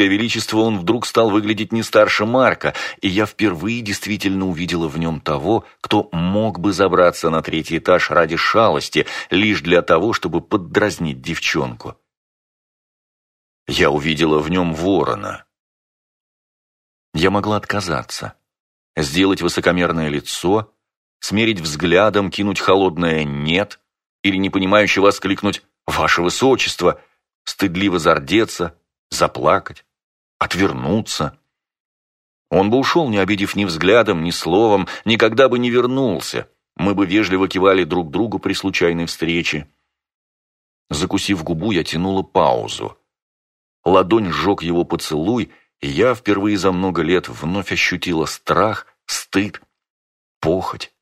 Ее Величество он вдруг стал выглядеть не старше Марка, и я впервые действительно увидела в нем того, кто мог бы забраться на третий этаж ради шалости, лишь для того, чтобы поддразнить девчонку. Я увидела в нем ворона. Я могла отказаться, сделать высокомерное лицо, смерить взглядом, кинуть холодное «нет» или непонимающе воскликнуть «Ваше Высочество», стыдливо зардеться, заплакать, отвернуться. Он бы ушел, не обидев ни взглядом, ни словом, никогда бы не вернулся. Мы бы вежливо кивали друг другу при случайной встрече. Закусив губу, я тянула паузу. Ладонь сжег его поцелуй, и я впервые за много лет вновь ощутила страх, стыд, похоть,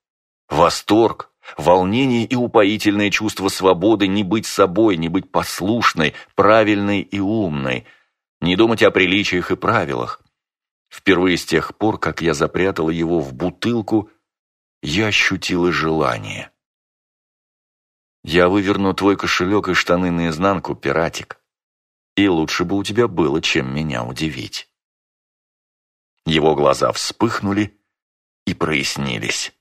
восторг, волнение и упоительное чувство свободы не быть собой, не быть послушной, правильной и умной, не думать о приличиях и правилах. Впервые с тех пор, как я запрятала его в бутылку, я ощутила желание. «Я выверну твой кошелек и штаны наизнанку, пиратик, и лучше бы у тебя было, чем меня удивить». Его глаза вспыхнули и прояснились.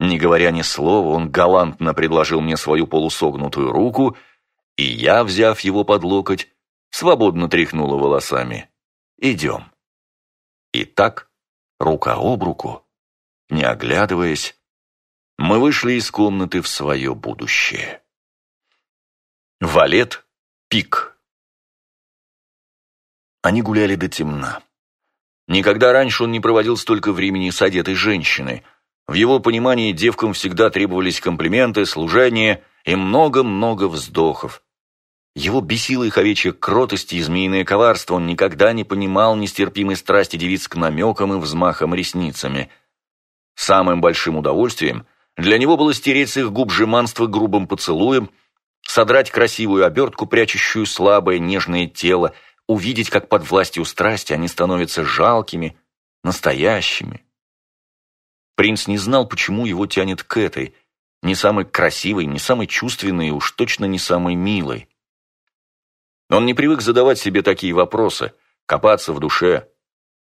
Не говоря ни слова, он галантно предложил мне свою полусогнутую руку, и я, взяв его под локоть, свободно тряхнула волосами. «Идем». И так, рука об руку, не оглядываясь, мы вышли из комнаты в свое будущее. Валет Пик Они гуляли до темна. Никогда раньше он не проводил столько времени с одетой женщиной – в его понимании девкам всегда требовались комплименты, служение и много-много вздохов. Его бесила их овечья кротость и змеиное коварство, он никогда не понимал нестерпимой страсти девиц к намекам и взмахам ресницами. Самым большим удовольствием для него было стереть с их губ жеманство грубым поцелуем, содрать красивую обертку, прячущую слабое нежное тело, увидеть, как под властью страсти они становятся жалкими, настоящими. Принц не знал, почему его тянет к этой, не самой красивой, не самой чувственной и уж точно не самой милой. Он не привык задавать себе такие вопросы, копаться в душе.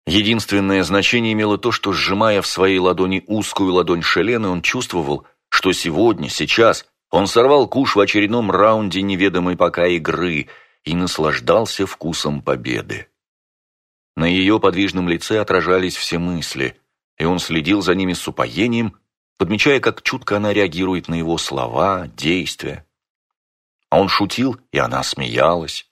Единственное значение имело то, что, сжимая в своей ладони узкую ладонь Шелены, он чувствовал, что сегодня, сейчас, он сорвал куш в очередном раунде неведомой пока игры и наслаждался вкусом победы. На ее подвижном лице отражались все мысли и он следил за ними с упоением, подмечая, как чутко она реагирует на его слова, действия. А он шутил, и она смеялась.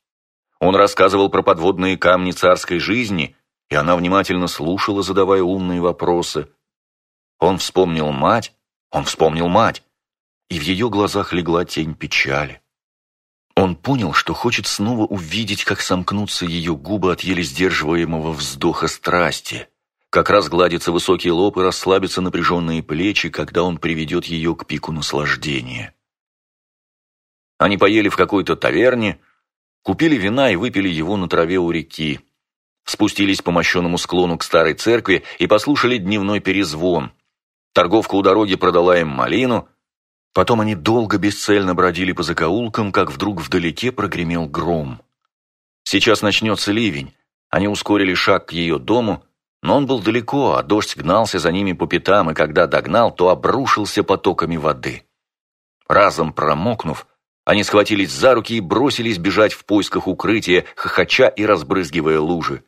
Он рассказывал про подводные камни царской жизни, и она внимательно слушала, задавая умные вопросы. Он вспомнил мать, он вспомнил мать, и в ее глазах легла тень печали. Он понял, что хочет снова увидеть, как сомкнутся ее губы от еле сдерживаемого вздоха страсти, как разгладится высокий лоб и расслабятся напряженные плечи, когда он приведет ее к пику наслаждения. Они поели в какой-то таверне, купили вина и выпили его на траве у реки, спустились по мощенному склону к старой церкви и послушали дневной перезвон. Торговка у дороги продала им малину, потом они долго бесцельно бродили по закоулкам, как вдруг вдалеке прогремел гром. Сейчас начнется ливень. Они ускорили шаг к ее дому – но он был далеко, а дождь гнался за ними по пятам, и когда догнал, то обрушился потоками воды. Разом промокнув, они схватились за руки и бросились бежать в поисках укрытия, хохоча и разбрызгивая лужи.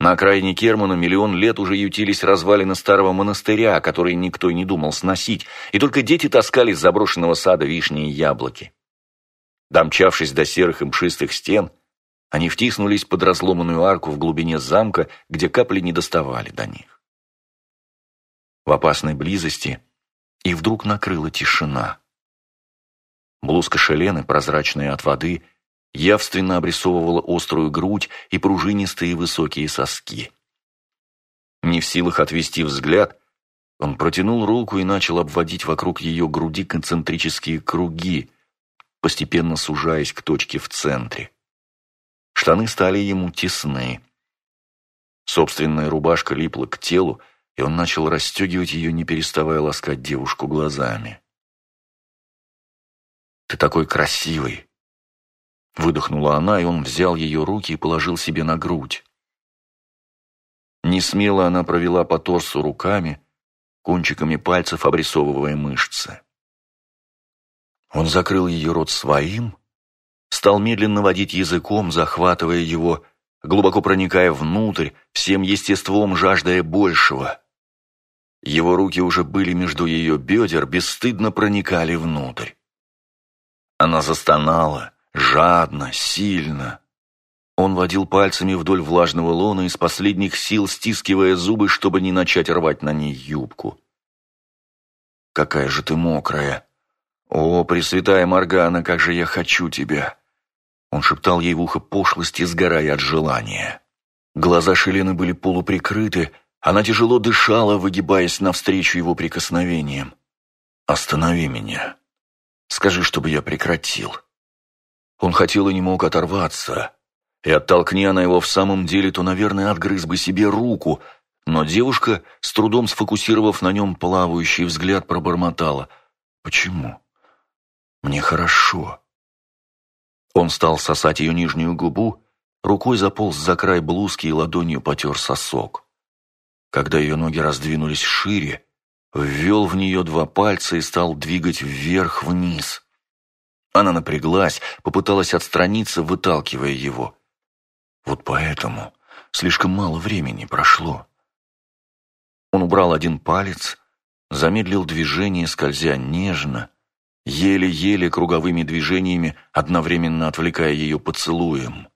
На окраине Кермана миллион лет уже ютились развалины старого монастыря, который никто и не думал сносить, и только дети таскали с заброшенного сада вишни и яблоки. Домчавшись до серых и мшистых стен, они втиснулись под разломанную арку в глубине замка, где капли не доставали до них. В опасной близости их вдруг накрыла тишина. Блузка Шелены, прозрачная от воды, явственно обрисовывала острую грудь и пружинистые высокие соски. Не в силах отвести взгляд, он протянул руку и начал обводить вокруг ее груди концентрические круги, постепенно сужаясь к точке в центре. Штаны стали ему тесны. Собственная рубашка липла к телу, и он начал расстегивать ее, не переставая ласкать девушку глазами. «Ты такой красивый! Выдохнула она, и он взял ее руки и положил себе на грудь. Не смело она провела по торсу руками, кончиками пальцев обрисовывая мышцы. Он закрыл ее рот своим, стал медленно водить языком, захватывая его, глубоко проникая внутрь, всем естеством жаждая большего. Его руки уже были между ее бедер, бесстыдно проникали внутрь. Она застонала, жадно, сильно. Он водил пальцами вдоль влажного лона из последних сил, стискивая зубы, чтобы не начать рвать на ней юбку. «Какая же ты мокрая! О, Пресвятая Моргана, как же я хочу тебя!» Он шептал ей в ухо пошлости, сгорая от желания. Глаза Шелены были полуприкрыты, она тяжело дышала, выгибаясь навстречу его прикосновениям. «Останови меня. Скажи, чтобы я прекратил». Он хотел и не мог оторваться. И оттолкни она его в самом деле, то, наверное, отгрыз бы себе руку. Но девушка, с трудом сфокусировав на нем плавающий взгляд, пробормотала. «Почему? Мне хорошо». Он стал сосать ее нижнюю губу, рукой заполз за край блузки и ладонью потер сосок. Когда ее ноги раздвинулись шире, ввел в нее два пальца и стал двигать вверх-вниз. Она напряглась, попыталась отстраниться, выталкивая его. Вот поэтому слишком мало времени прошло. Он убрал один палец, замедлил движение, скользя нежно, еле-еле круговыми движениями, одновременно отвлекая ее поцелуем.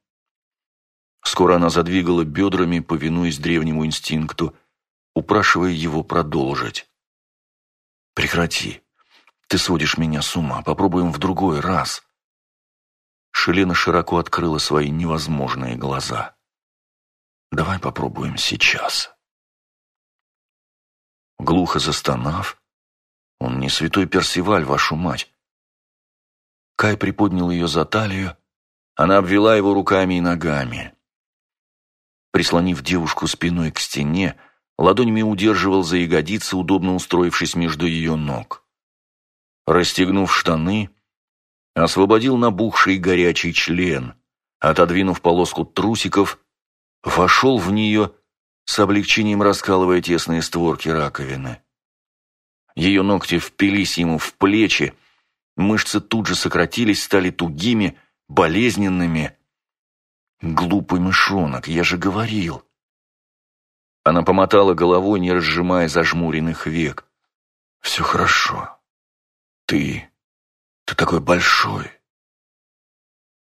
Скоро она задвигала бедрами, повинуясь древнему инстинкту, упрашивая его продолжить. «Прекрати. Ты сводишь меня с ума. Попробуем в другой раз». Шелена широко открыла свои невозможные глаза. «Давай попробуем сейчас». Глухо застонав, он не святой Персиваль, вашу мать. Кай приподнял ее за талию, она обвела его руками и ногами. Прислонив девушку спиной к стене, ладонями удерживал за ягодицы, удобно устроившись между ее ног. Расстегнув штаны, освободил набухший горячий член, отодвинув полоску трусиков, вошел в нее, с облегчением раскалывая тесные створки раковины. Ее ногти впились ему в плечи, мышцы тут же сократились, стали тугими, болезненными. «Глупый мышонок, я же говорил!» Она помотала головой, не разжимая зажмуренных век. «Все хорошо. Ты... ты такой большой».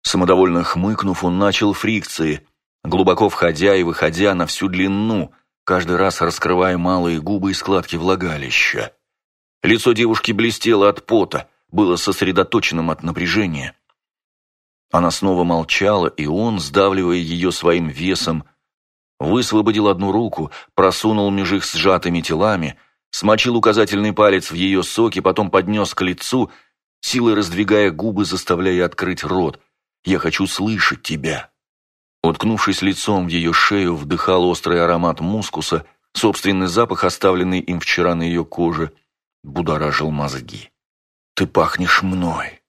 Самодовольно хмыкнув, он начал фрикции, глубоко входя и выходя на всю длину, каждый раз раскрывая малые губы и складки влагалища. Лицо девушки блестело от пота, было сосредоточенным от напряжения. Она снова молчала, и он, сдавливая ее своим весом, высвободил одну руку, просунул меж их сжатыми телами, смочил указательный палец в ее соки, потом поднес к лицу, силой раздвигая губы, заставляя открыть рот. «Я хочу слышать тебя». Уткнувшись лицом в ее шею, вдыхал острый аромат мускуса, собственный запах, оставленный им вчера на ее коже, будоражил мозги. «Ты пахнешь мной».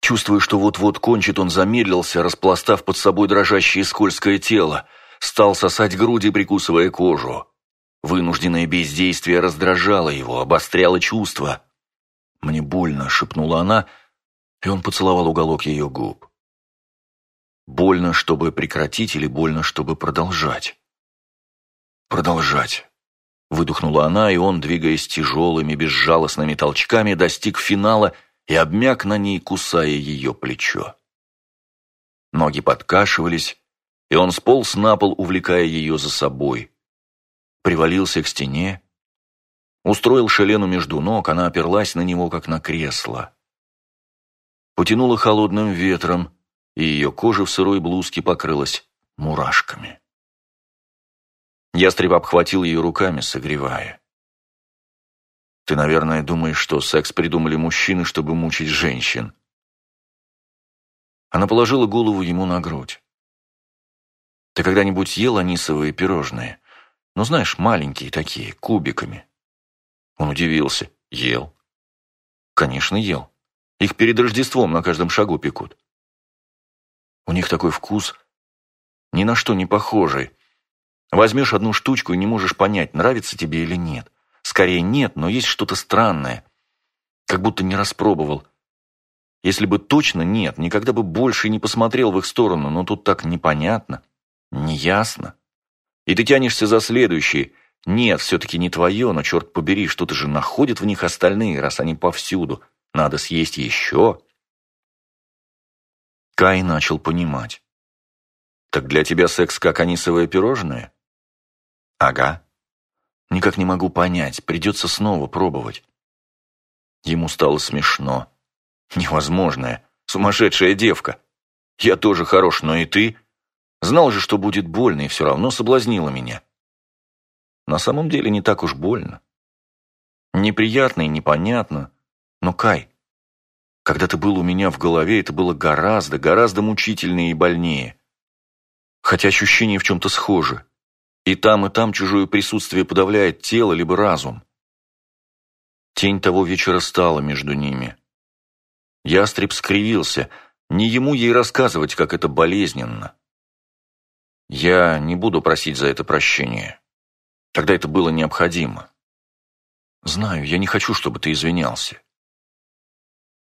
Чувствуя, что вот-вот кончит, он замедлился, распластав под собой дрожащее скользкое тело – стал сосать груди, прикусывая кожу. Вынужденное бездействие раздражало его, обостряло чувства. «Мне больно», — шепнула она, и он поцеловал уголок ее губ. «Больно, чтобы прекратить, или больно, чтобы продолжать?» «Продолжать», — выдохнула она, и он, двигаясь тяжелыми, безжалостными толчками, достиг финала и обмяк на ней, кусая ее плечо. Ноги подкашивались, и он сполз на пол, увлекая ее за собой. Привалился к стене, устроил шалену между ног, она оперлась на него, как на кресло. Потянула холодным ветром, и ее кожа в сырой блузке покрылась мурашками. Ястреб обхватил ее руками, согревая. «Ты, наверное, думаешь, что секс придумали мужчины, чтобы мучить женщин?» Она положила голову ему на грудь. Ты когда-нибудь ел анисовые пирожные? Ну, знаешь, маленькие такие, кубиками. Он удивился. Ел. Конечно, ел. Их перед Рождеством на каждом шагу пекут. У них такой вкус, ни на что не похожий. Возьмешь одну штучку и не можешь понять, нравится тебе или нет. Скорее нет, но есть что-то странное. Как будто не распробовал. Если бы точно нет, никогда бы больше не посмотрел в их сторону, но тут так непонятно, неясно. И ты тянешься за следующий. Нет, все-таки не твое, но, черт побери, что-то же находят в них остальные, раз они повсюду. Надо съесть еще. Кай начал понимать. Так для тебя секс как анисовое пирожное? Ага. Никак не могу понять, придется снова пробовать. Ему стало смешно. Невозможная, сумасшедшая девка. Я тоже хорош, но и ты. Знал же, что будет больно, и все равно соблазнила меня. На самом деле не так уж больно. Неприятно и непонятно. Но, Кай, когда ты был у меня в голове, это было гораздо, гораздо мучительнее и больнее. Хотя ощущения в чем-то схожи. И там, и там чужое присутствие подавляет тело либо разум. Тень того вечера стала между ними. Ястреб скривился. Не ему ей рассказывать, как это болезненно. Я не буду просить за это прощения. Тогда это было необходимо. Знаю, я не хочу, чтобы ты извинялся.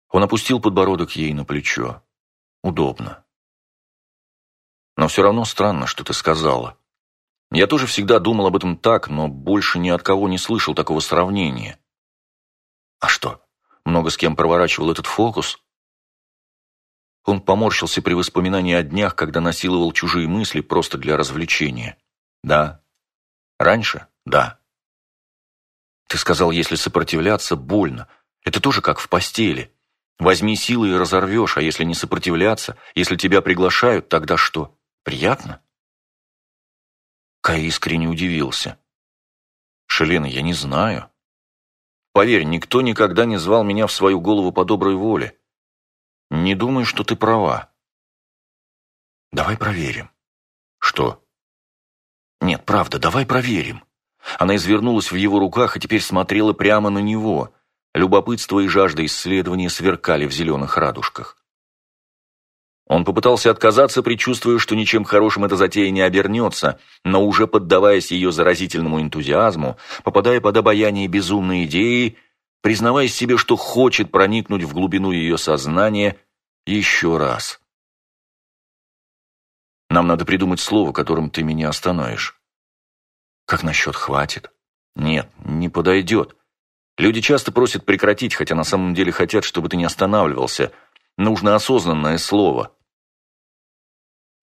Он опустил подбородок ей на плечо. Удобно. Но все равно странно, что ты сказала. Я тоже всегда думал об этом так, но больше ни от кого не слышал такого сравнения. А что, много с кем проворачивал этот фокус? Он поморщился при воспоминании о днях, когда насиловал чужие мысли просто для развлечения. Да. Раньше? Да. Ты сказал, если сопротивляться, больно. Это тоже как в постели. Возьми силы и разорвешь, а если не сопротивляться, если тебя приглашают, тогда что? Приятно? Кай искренне удивился. Шелена, я не знаю. Поверь, никто никогда не звал меня в свою голову по доброй воле. Не думаю, что ты права. Давай проверим. Что? Нет, правда, давай проверим. Она извернулась в его руках и теперь смотрела прямо на него. Любопытство и жажда исследования сверкали в зеленых радужках. Он попытался отказаться, предчувствуя, что ничем хорошим эта затея не обернется, но уже поддаваясь ее заразительному энтузиазму, попадая под обаяние безумной идеи, признавая себе, что хочет проникнуть в глубину ее сознания еще раз. «Нам надо придумать слово, которым ты меня остановишь». «Как насчет хватит?» «Нет, не подойдет. Люди часто просят прекратить, хотя на самом деле хотят, чтобы ты не останавливался. Нужно осознанное слово».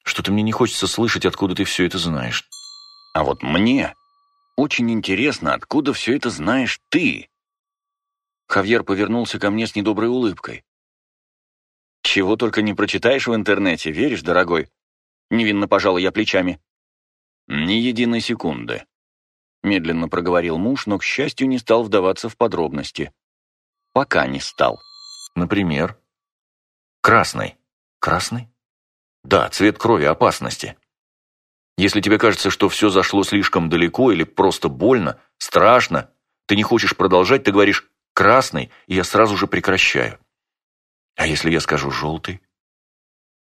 Что-то мне не хочется слышать, откуда ты все это знаешь. А вот мне очень интересно, откуда все это знаешь ты. Хавьер повернулся ко мне с недоброй улыбкой. Чего только не прочитаешь в интернете, веришь, дорогой? Невинно пожал я плечами. Ни единой секунды. Медленно проговорил муж, но, к счастью, не стал вдаваться в подробности. Пока не стал. Например? Красный. Красный? Да, цвет крови опасности. Если тебе кажется, что все зашло слишком далеко или просто больно, страшно, ты не хочешь продолжать, ты говоришь «красный», и я сразу же прекращаю. А если я скажу «желтый»?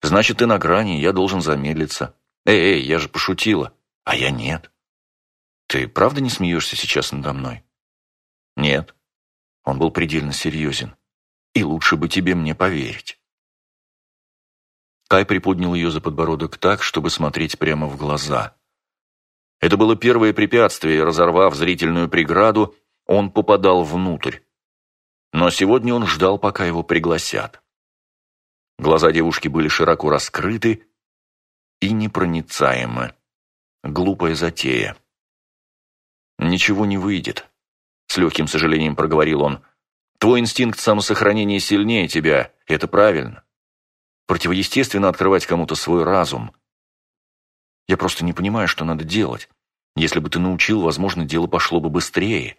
Значит, ты на грани, я должен замедлиться. Эй, эй, я же пошутила. А я нет. Ты правда не смеешься сейчас надо мной? Нет. Он был предельно серьезен. И лучше бы тебе мне поверить. Кай приподнял ее за подбородок так, чтобы смотреть прямо в глаза. Это было первое препятствие, разорвав зрительную преграду, он попадал внутрь. Но сегодня он ждал, пока его пригласят. Глаза девушки были широко раскрыты и непроницаемы. Глупая затея. «Ничего не выйдет», — с легким сожалением проговорил он. «Твой инстинкт самосохранения сильнее тебя, это правильно. Противоестественно открывать кому-то свой разум. Я просто не понимаю, что надо делать. Если бы ты научил, возможно, дело пошло бы быстрее.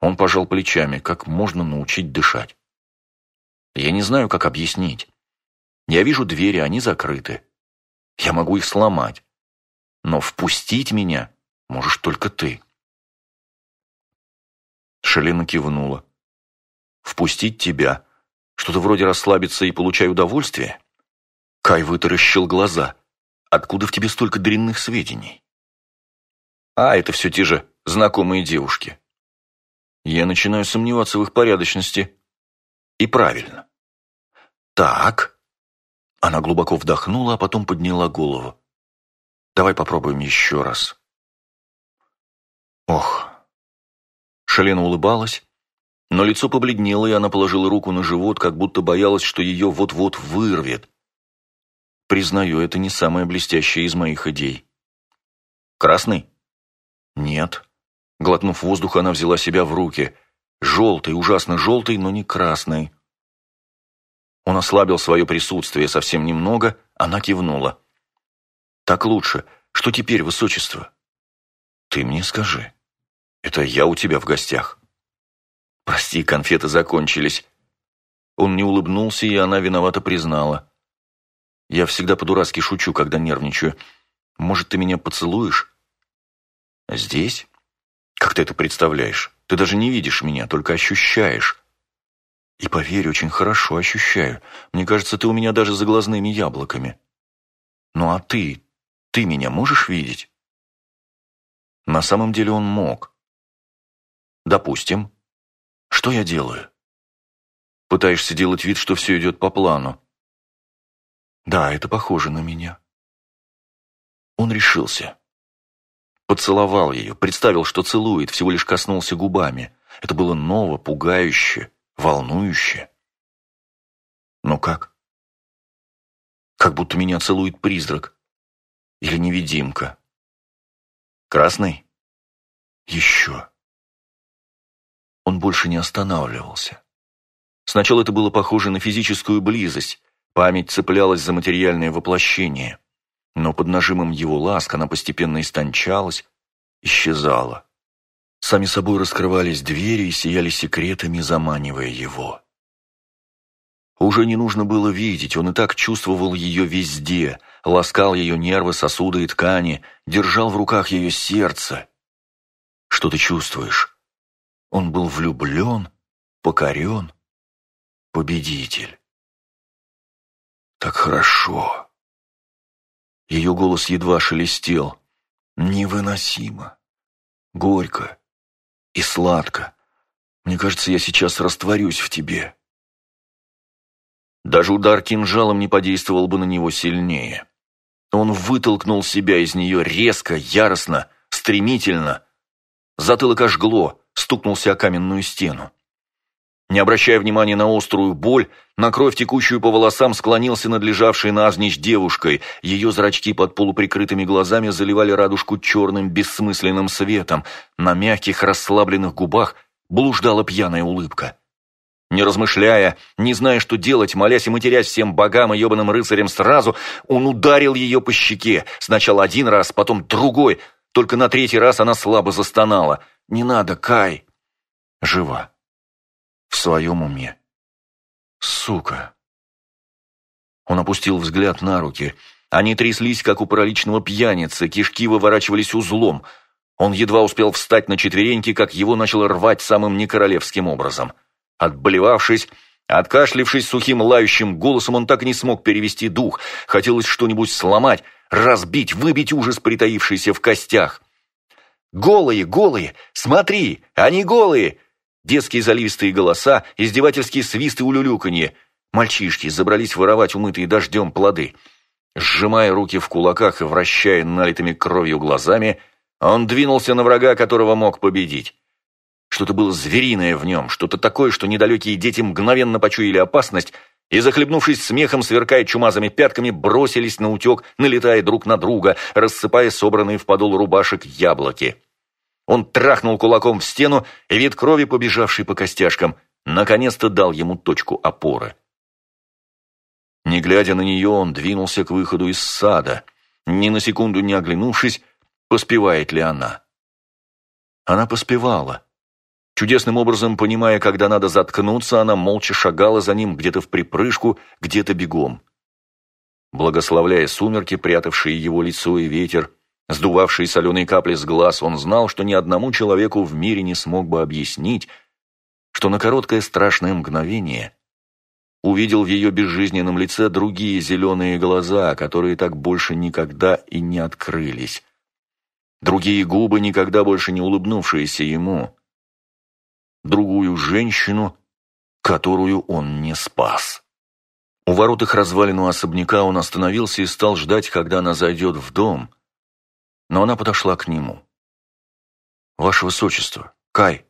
Он пожал плечами. Как можно научить дышать? Я не знаю, как объяснить. Я вижу двери, они закрыты. Я могу их сломать. Но впустить меня можешь только ты. Шелена кивнула. «Впустить тебя что-то вроде расслабиться и получай удовольствие? Кай вытаращил глаза. «Откуда в тебе столько дрянных сведений?» «А, это все те же знакомые девушки». Я начинаю сомневаться в их порядочности. И правильно. «Так». Она глубоко вдохнула, а потом подняла голову. «Давай попробуем еще раз». «Ох». Шалена улыбалась, но лицо побледнело, и она положила руку на живот, как будто боялась, что ее вот-вот вырвет. Признаю, это не самая блестящая из моих идей. Красный? Нет. Глотнув воздух, она взяла себя в руки. Желтый, ужасно желтый, но не красный. Он ослабил свое присутствие совсем немного, она кивнула. «Так лучше. Что теперь, высочество?» «Ты мне скажи. Это я у тебя в гостях». «Прости, конфеты закончились». Он не улыбнулся, и она виновато признала. «Я всегда по-дурацки шучу, когда нервничаю. Может, ты меня поцелуешь?» «Здесь? Как ты это представляешь? Ты даже не видишь меня, только ощущаешь». «И поверь, очень хорошо ощущаю. Мне кажется, ты у меня даже за глазными яблоками». «Ну а ты? Ты меня можешь видеть?» На самом деле он мог. «Допустим». Что я делаю? Пытаешься делать вид, что все идет по плану. Да, это похоже на меня. Он решился. Поцеловал ее, представил, что целует, всего лишь коснулся губами. Это было ново, пугающе, волнующе. Но как? Как будто меня целует призрак. Или невидимка. Красный? Еще. Он больше не останавливался. Сначала это было похоже на физическую близость, память цеплялась за материальное воплощение. Но под нажимом его ласк она постепенно истончалась, исчезала. Сами собой раскрывались двери и сияли секретами, заманивая его. Уже не нужно было видеть, он и так чувствовал ее везде, ласкал ее нервы, сосуды и ткани, держал в руках ее сердце. «Что ты чувствуешь?» Он был влюблен, покорен, победитель. Так хорошо. Ее голос едва шелестел. Невыносимо. Горько и сладко. Мне кажется, я сейчас растворюсь в тебе. Даже удар кинжалом не подействовал бы на него сильнее. Он вытолкнул себя из нее резко, яростно, стремительно. Затылок ожгло, стукнулся о каменную стену. Не обращая внимания на острую боль, на кровь, текущую по волосам, склонился над лежавшей навзничь девушкой. Ее зрачки под полуприкрытыми глазами заливали радужку черным бессмысленным светом. На мягких расслабленных губах блуждала пьяная улыбка. Не размышляя, не зная, что делать, молясь и матерясь всем богам и ебаным рыцарям сразу, он ударил ее по щеке. Сначала один раз, потом другой. Только на третий раз она слабо застонала – не надо, Кай!» Жива. В своем уме. Сука. Он опустил взгляд на руки. Они тряслись, как у параличного пьяницы, кишки выворачивались узлом. Он едва успел встать на четвереньки, как его начало рвать самым некоролевским образом. Отболевавшись, откашлившись сухим лающим голосом, он так и не смог перевести дух. Хотелось что-нибудь сломать, разбить, выбить ужас, притаившийся в костях. Голые, голые! Смотри, они голые!» Детские заливистые голоса, издевательские свисты улюлюканье. Мальчишки забрались воровать умытые дождем плоды. Сжимая руки в кулаках и вращая налитыми кровью глазами, он двинулся на врага, которого мог победить. Что-то было звериное в нем, что-то такое, что недалекие дети мгновенно почуяли опасность и, захлебнувшись смехом, сверкая чумазыми пятками, бросились на утек, налетая друг на друга, рассыпая собранные в подол рубашек яблоки. Он трахнул кулаком в стену, и вид крови, побежавший по костяшкам, наконец-то дал ему точку опоры. Не глядя на нее, он двинулся к выходу из сада, ни на секунду не оглянувшись, поспевает ли она. Она поспевала. Чудесным образом, понимая, когда надо заткнуться, она молча шагала за ним где-то в припрыжку, где-то бегом. Благословляя сумерки, прятавшие его лицо и ветер, сдувавшие соленые капли с глаз, он знал, что ни одному человеку в мире не смог бы объяснить, что на короткое страшное мгновение увидел в ее безжизненном лице другие зеленые глаза, которые так больше никогда и не открылись. Другие губы, никогда больше не улыбнувшиеся ему. Другую женщину, которую он не спас. У ворот их развалину особняка он остановился и стал ждать, когда она зайдет в дом. Но она подошла к нему. «Ваше Высочество, Кай!»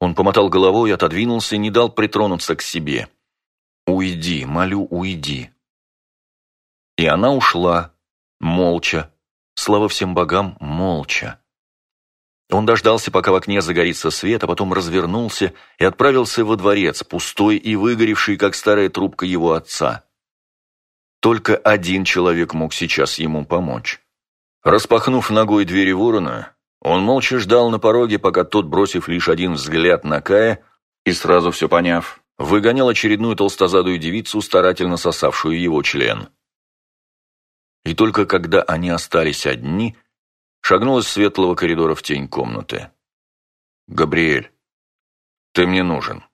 Он помотал головой, отодвинулся и не дал притронуться к себе. «Уйди, молю, уйди». И она ушла, молча, слава всем богам, молча. Он дождался, пока в окне загорится свет, а потом развернулся и отправился во дворец, пустой и выгоревший, как старая трубка его отца. Только один человек мог сейчас ему помочь. Распахнув ногой двери ворона, он молча ждал на пороге, пока тот, бросив лишь один взгляд на Кая и сразу все поняв, выгонял очередную толстозадую девицу, старательно сосавшую его член. И только когда они остались одни, шагнул из светлого коридора в тень комнаты. «Габриэль, ты мне нужен».